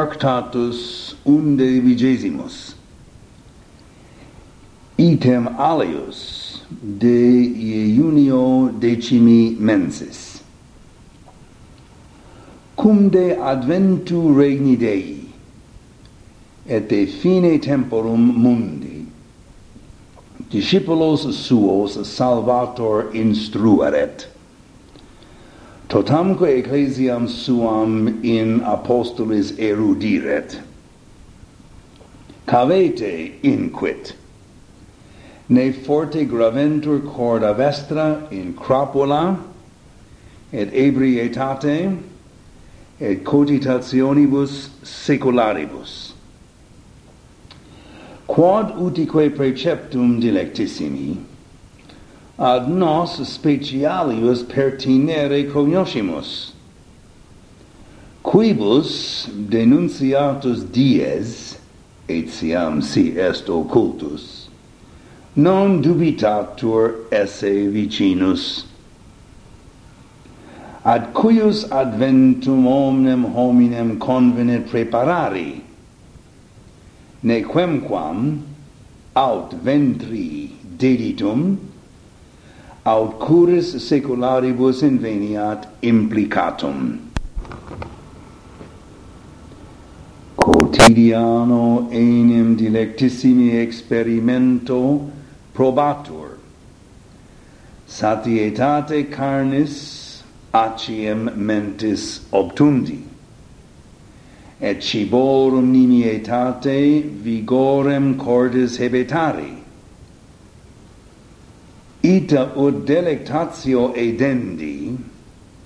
Tractatus unde vigesimus item alius de iunio decimi mensis. Cum de adventu regni Dei et de fine temporum mundi discipulos suos salvator instruaret totamque ecclesiam suam in apostolis erudiret. Cavete inquit. Ne forte graventur corda vestra in crapula et ebrietate et cogitationibus secularibus. Quod utique preceptum dilectissimi ad nos specialius pertinere cognoscimus. Quibus denunciatus dies et siam si est occultus non dubitatur esse vicinus. Ad cuius adventum omnem hominem convenit preparari nequemquam aut ventri deditum aut curis secularibus inveniat implicatum. Quotidiano enim dilectissimi experimento probatur. Satietate carnis aciem mentis obtundi. Et ciborum nimietate vigorem cordis hebetari ita ut delectatio edendi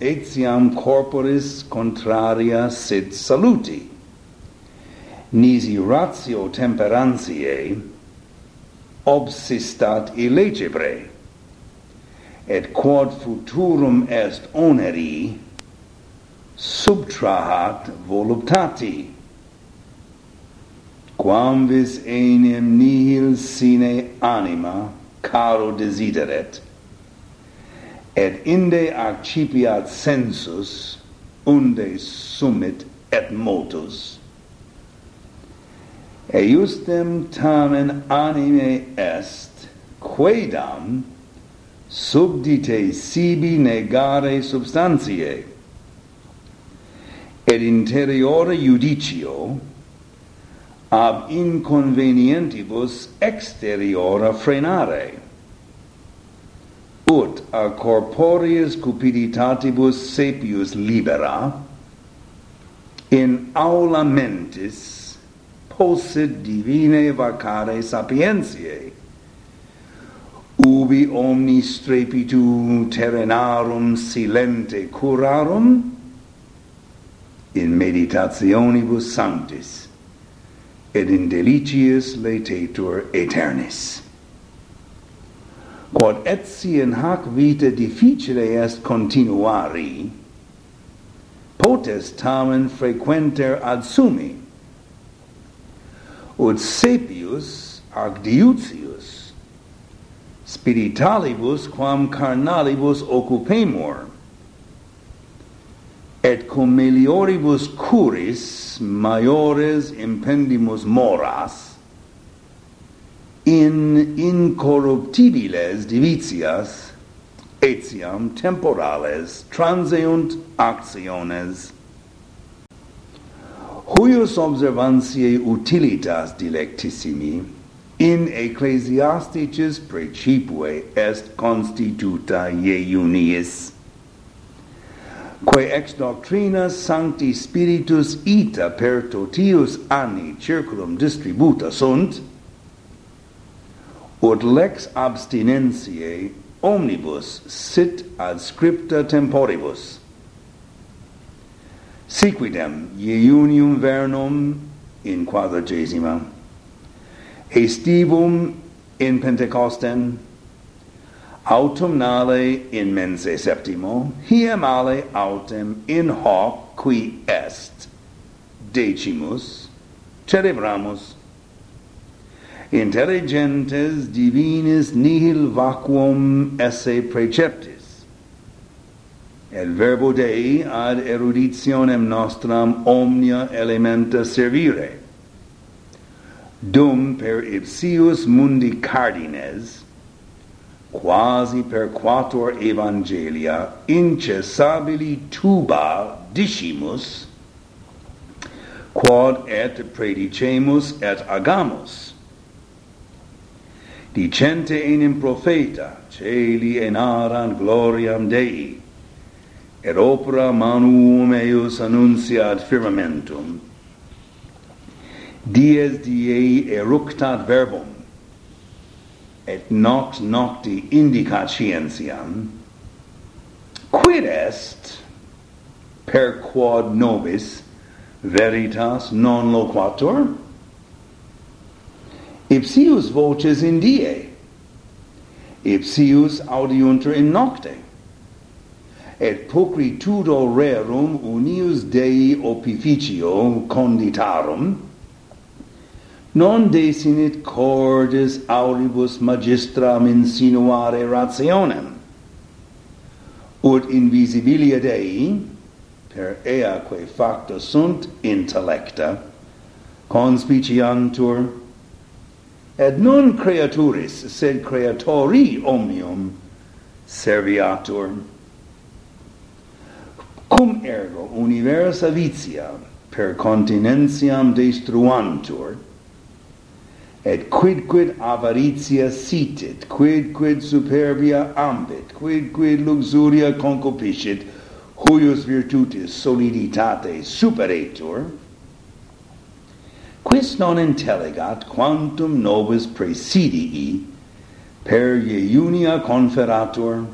etiam corporis contraria sit saluti. Nisi ratio temperantiae obsistat illegibre et quod futurum est oneri subtrahat voluptati. Quam vis enim nihil sine anima caro desideret et inde accipiat sensus unde summit et motus. Eiustem tamen anime est quaedam subdite sibi negare substantiae. Et interiore judicio ab inconvenientibus exteriora frenare. Ut a corporeis cupiditatibus sapius libera in aula mentis possit divine vacare sapientiae. Ubi omni strepitu terrenarum silente curarum in meditationibus sanctis et in deliciis laetetur aeternis. Quod etsi in hac vita difficile est continuari, potes tamen frequenter ad sumi, ut sepius ac diutius spiritalibus quam carnalibus occupemur, et cum melioribus curis maiores impendimus moras. In incorruptibiles divitias etiam temporales transeunt actiones. Huius observantiae utilitas dilectissimi in ecclesiasticis precipue est constituta iuniis quae ex doctrina sancti spiritus ita per totius anni circulum distributa sunt ut lex abstinentiae omnibus sit ad scripta temporibus. Siquidem iunium vernum in quadragesima estivum in pentecostem autumnale in mense septimo hiemale autem in hoc qui est. Decimus celebramus intelligentes divinis nihil vacuum esse preceptis. Et verbo Dei ad eruditionem nostram omnia elementa servire. Dum per ipsius mundi cardines quasi per quator evangelia incessabili tuba discimus quod et predicemus et agamus. Dicente enim profeta celi enaran gloriam Dei et opera manuum eius annunciat firmamentum dies diei eructat verbum et noct nocti indicat scientiam, quid est per quod nobis veritas non loquatur? Ipsius voces in die, ipsius audiunter in nocte, et pulchritudo rerum unius Dei opificio conditarum, non desinit cordis auribus magistram insinuare rationem. Ut invisibilia Dei per ea quae facta sunt intellecta conspiciantur et non creaturis sed creatori omnium serviatur. Cum ergo universa vitia per continentiam destruantur et quid quid avaritia sitit, quid superbia ambit, quid luxuria concupiscit, huius virtutis soliditate superetur, quis non intellegat quantum nobis praesidii per iunia conferatur,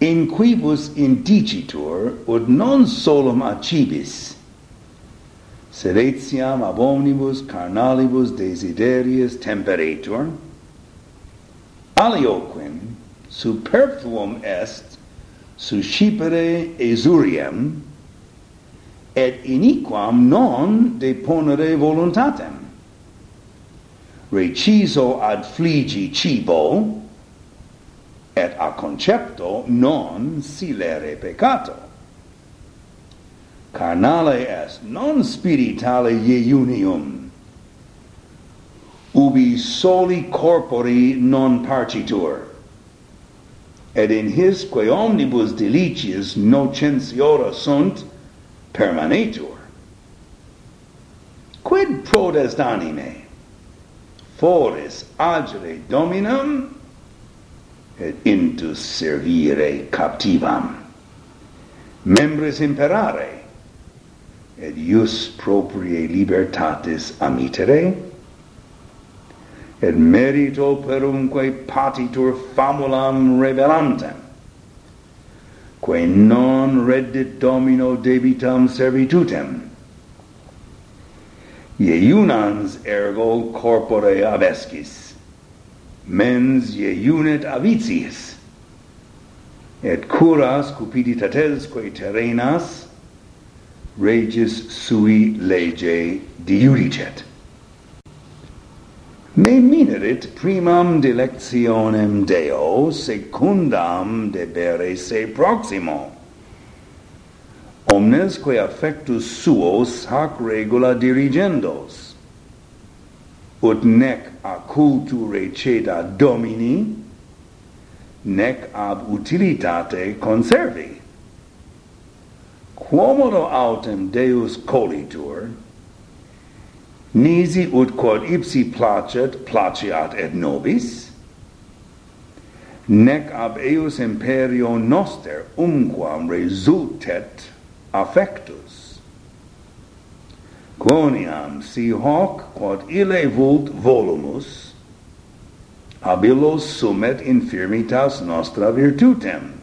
in quibus indicitur, ut non solum acibis, sed etiam ab omnibus carnalibus desiderius temperatur, alioquem superfluum est suscipere esuriem, et iniquam non deponere voluntatem. Reciso ad fligi cibo, et a concepto non silere peccato carnale est non spirituale iunium ubi soli corpori non partitur. Et in his quae omnibus deliciis nocentiora sunt permanetur. Quid prodest anime? Foris agere dominum et intus servire captivam. Membres imperare et ius proprie libertatis amitere, et merito perumque patitur famulam revelantem, quae non reddit domino debitam servitutem, iunans ergo corpore abescis mens iunet aviciis, et curas cupiditates quae terrenas regis sui lege diuricet. Me minerit primam dilectionem Deo, secundam debere se proximo. Omnes quae affectus suos hac regula dirigendos. Ut nec a cultu receda domini, nec ab utilitate conservi quomodo autem Deus colitur, nisi ut quod ipsi placet, placiat et nobis, nec ab eius imperio noster umquam resultet affectus. Quoniam si hoc quod ille vult volumus, habilos sumet infirmitas nostra virtutem,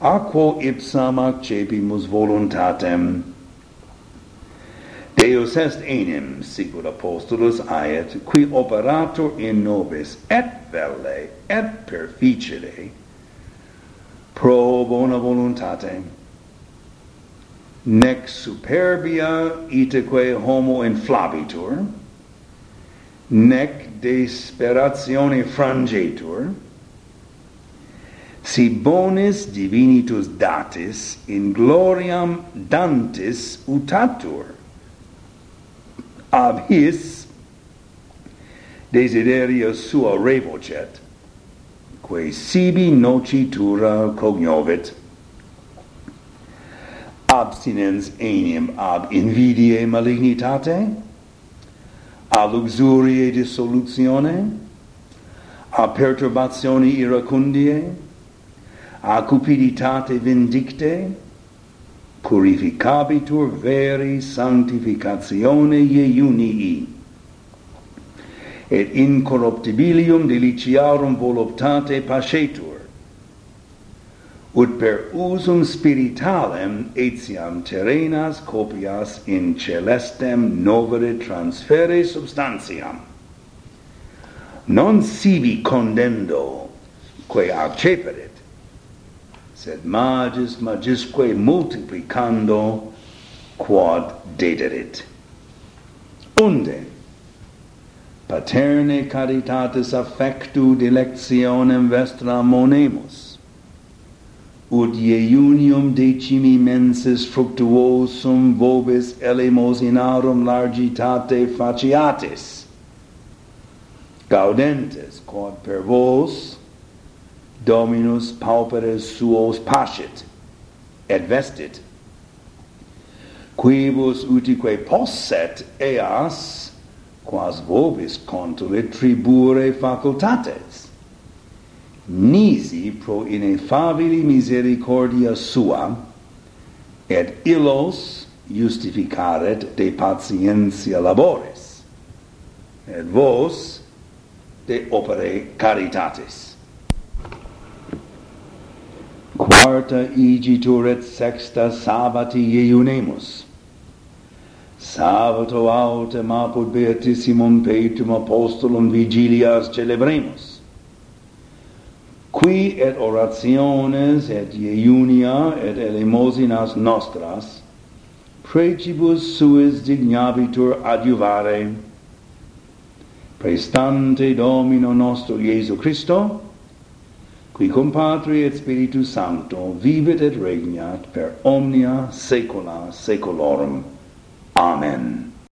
aquo ipsam accepimus voluntatem. Deus est enim sicut apostolus aet, qui operator in nobis et velle et perficere pro bona voluntate. Nec superbia iteque homo inflabitur nec desperatione frangetur si bonis divinitus datis in gloriam dantis utatur. Ab his desiderio suo revocet quae sibi nocitura cognovit. Abstinens enim ab invidiae malignitate a luxuriae dissolutione a perturbatione iracundiae a cupiditate vindicte purificabitur veri sanctificatione iunii et incorruptibilium deliciarum voluptate pascetur ut per usum spiritualem etiam terrenas copias in celestem novere transfere substantiam. Non sibi condendo quae accepere sed magis magisque multiplicando quod dederit. Unde? Paterne caritatis affectu dilectionem vestra monemus, ut iunium decimi mensis fructuosum vobis elemos inarum largitate faciatis, gaudentes quod per vos Dominus pauperes suos pascit et vestit. Quibus utique posset eas, quas vobis contulit tribure facultates, nisi pro ineffabili misericordia sua, et illos justificaret de patientia labores, et vos de opere caritatis. Arta igitur et sexta sabbati iunemus. Sabbato autem apud beatissimum Petrum Apostolum vigilias celebremus. Qui et orationes et iunia et elemosinas nostras precibus suis dignabitur adiuvare, prestante Domino nostro Iesu Christo, qui cum Patri et Spiritus Sancto vivet et regnat per omnia saecula saeculorum. Amen.